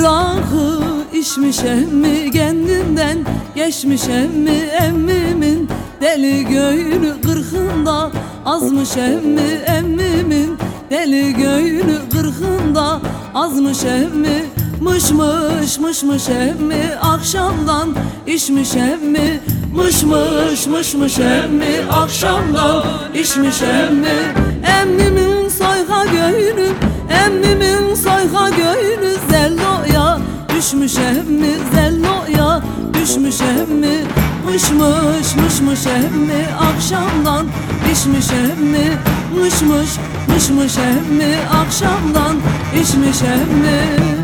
Rakı içmiş emmi kendinden Geçmiş emmi emmimin Deli göğünü kırkında Azmış emmi emmimin Deli göğünü kırkında Azmış emmi Mış mış mış mış emmi Akşamdan? İçmiş emmi Mış mış mış mış emmi Akşamdan? İçmiş emmi düşmüş emmi Zelloya düşmüş emmi Mış mış mış mış emmi Akşamdan içmiş emmi Mış mış mış mış emmi Akşamdan içmiş emmi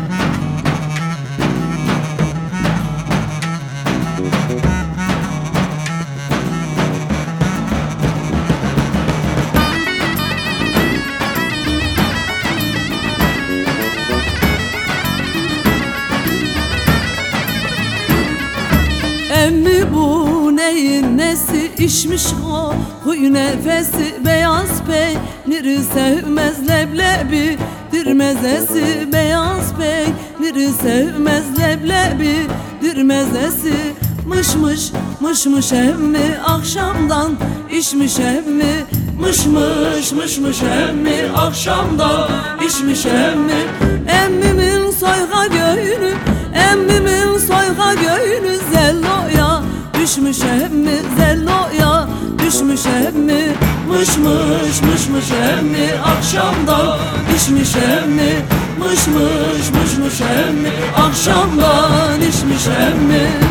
neyin nesi içmiş o Huy nefesi beyaz peyniri sevmez leblebi. Dir mezesi beyaz peyniri sevmez leblebi. Dir mezesi mış mış mış mış emmi. Akşamdan içmiş emmi Mış mış mış mış emmi. Akşamdan içmiş emmi. Emmimin soyga göğünü Emmimin düşmüş emmi Zelloya? Düşmüş emmi Mış mış mış mış emmi Akşamdan içmiş emmi Mış mış mış mış emmi Akşamdan içmiş emmi